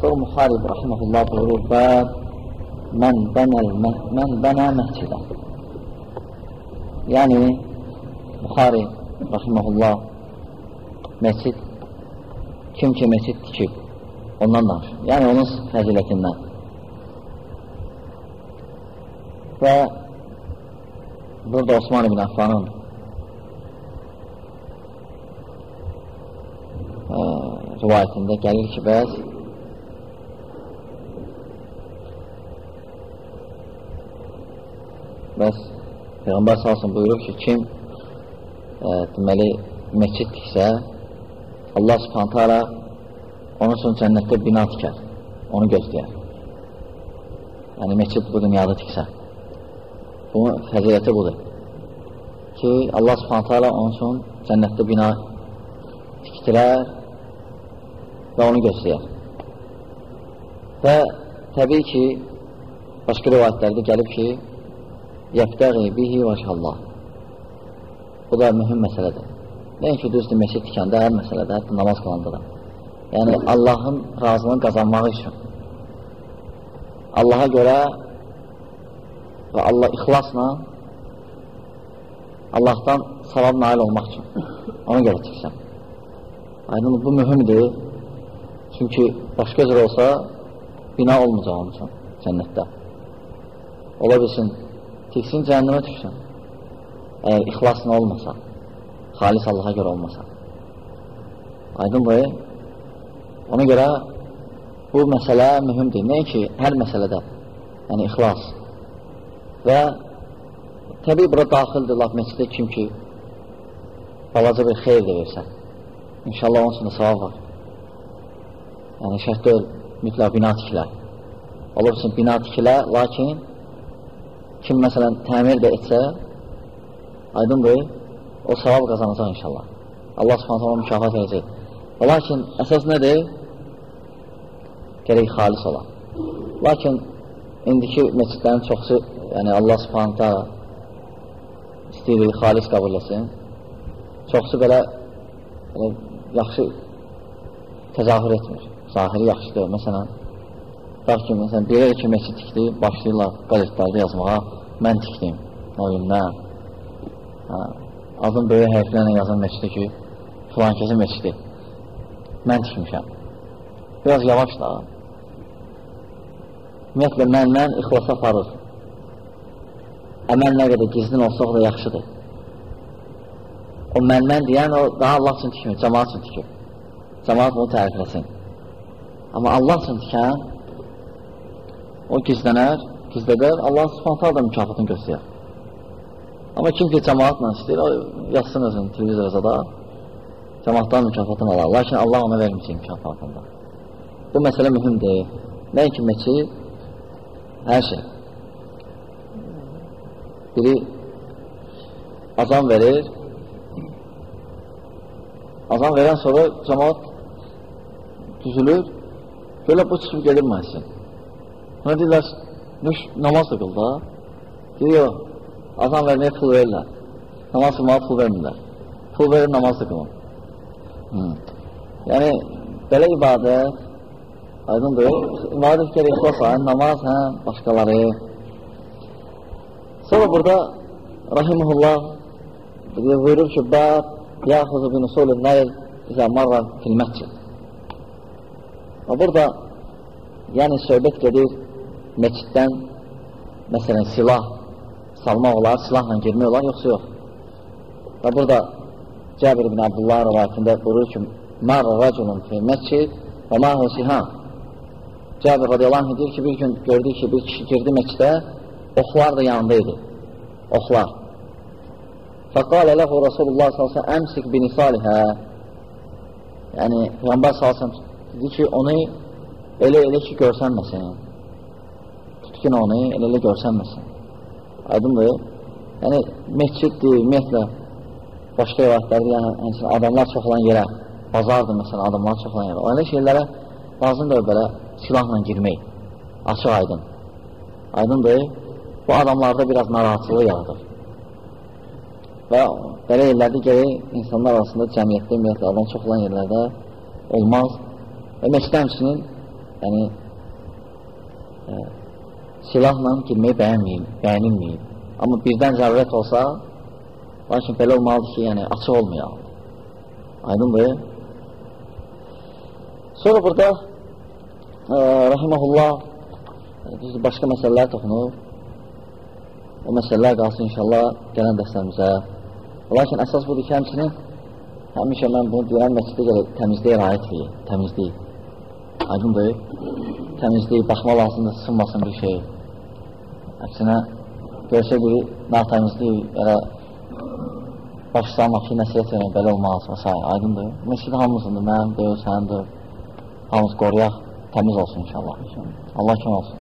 Sonra Muharib rahiməhullah buyurur və mən bənəl mən bənə məscidə. Yəni Muharib rahiməhullah məscid kim ki məscid tikib ondan danışır. Yəni onun fəzilətindən. Və burada Osman ibn Affanın ə, rivayətində gəlir ki, bəs bəs Peyğəmbər salsın buyurur ki, kim ə, deməli məscid tiksə Allah subhanətə alə onun üçün cənnətdə bina tikər, onu gözləyər. Yəni, məscid bu dünyada tiksə. Bunun fəziləti budur ki, Allah subhanətə alə onun üçün cənnətdə bina tikdirər və onu gözləyər. Və təbii ki, başqa rivayətlərdə gəlib ki, yəbdəği bihi vəşəllah. Bu da mühüm məsələdir. Nəinki düzdür, meşid tikəndə hər məsələdə, hətta namaz qılanda da. Yəni, Allahın razılığını qazanmaq üçün. Allaha görə və Allah ixlasla Allahdan savab nail olmaq üçün. Ona görə tiksən. Aydın, bu mühümdür. Çünki başqa cür olsa, bina olmayacaq onun üçün cənnətdə. Ola bilsin, tiksin cəhənnəmə tiksin. Əgər ixlasın olmasa, xalis Allaha görə olmasa. Aydın bu, ona görə bu məsələ mühümdir. Nəyə ki, hər məsələdə, yəni ixlas. Və təbii bura daxildir, laf məsələ kim ki, balaca bir xeyr də versə. İnşallah onun üçün savab var. Yəni, şərt deyil, mütləq bina tikilər. Olursun, bina tikilər, lakin kim məsələn təmir də etsə, aydındır, o savab qazanacaq inşallah. Allah subhanətə ona mükafat edəcək. Lakin əsas nədir? Gərək xalis ola. Lakin indiki meçidlərin çoxsu, yəni Allah subhanətə istəyir, xalis qəbul etsin. Çoxsu belə, belə yaxşı təzahür etmir. Zahiri yaxşıdır. Məsələn, ki, məsələn, bir el ki, meçid tikdi, başlayırlar qazetlərdə yazmağa, mən tikdim, oyundan. Hə, adın böyük hərflərlə yazan meçidi ki, filan kəsi meçidi. Mən tikmişəm. Biraz yavaş da. Ümumiyyətlə, məndən ixlasa aparır. Əməl nə qədər gizlin olsa, o da yaxşıdır. O məndən deyən, o daha Allah üçün tikmir, cəmaat üçün tikir. Cəmaat bunu tərifləsin. Amma Allah üçün tikən, o gizlənər, gizlədər, Allah spontan da mükafatını göstərər. Amma kim ki cəmaatla istəyir, yazsın özünü televizorda da, cəmaatdan mükafatını alar. Lakin Allah ona verməyəcək mükafatında. Bu məsələ mühümdir. Nəinki meçi, hər şey. Biri azam verir, azam verən sonra cəmaat düzülür, belə bu çıxıb gedir məhsin. Ona deyirlər, Nuş namaz da qıl da. Deyir, yox, azan verməyə pul verirlər. Namaz qılmağa pul vermirlər. Pul verir, namaz da qılın. Hmm. Yəni, belə ibadət, aydındır, ibadət gərək ixlas həm namaz, həm başqaları. Sonra burada Rahimullah buyurur ki, Bəb yaxuzu bin usulun nəyil izə marra fil məscid. Və burada yəni söhbət gedir meçiddən məsələn silah salmaq olar, silahla girmək olar, yoxsa yox. Və burada Cəbir ibn Abdullah rəvayətində buyurur ki, Mər rəculun fi məscid və məhu sihan. Cəbir radiyallahu anh deyir ki, bir gün gördük ki, bir kişi girdi meçidə, oxlar da yanındaydı. Oxlar. Fəqalə ləhu Rasulullah s.ə.v. əmsik bini salihə. Yəni, Peyğəmbər s.ə.v. dedi ki, onu elə-elə ki, görsənməsin tutqun onu elə-elə görsənməsin. Aydındır. Yəni, məsciddir, ümumiyyətlə, başqa rivayətlərdə, yəni, yəni, adamlar çox olan yerə, bazardır, məsələn, adamlar çox olan yerə. O elə şeylərə lazımdır belə silahla girmək, açıq aydın. Aydındır. Bu adamlarda biraz narahatçılığı yaradır. Və belə yerlərdə gəlir insanlar arasında cəmiyyətdə, ümumiyyətlə, adam çox olan yerlərdə olmaz. Və məscidə həmçinin yəni e, silahla girməyi bəyənməyib, bəyənilməyib. Amma birdən zərurət olsa, lakin belə olmalıdır ki, yəni açıq olmayaq. Aydındır. Sonra burada e, rahiməhullah düzdür, başqa məsələlər toxunur. O məsələlər qalsın inşallah gələn dərslərimizə. Lakin əsas budur ki, həmçinin həmişə mən bunu deyirəm, məsələ gəlir, təmizliyə rayət edin, təmizlik. Aydındır. Təmizlik, baxma lazımdır, sınmasın bir şey. Əksinə, görsə biri natəmizlik, elə başlamaq ki, nəsiyyət vermək, belə olmaz və s. Aydındır. Məsələ hamısındır, mənim, deyil, sənindir. Hamımız qoruyaq, təmiz olsun inşallah. Allah kim olsun.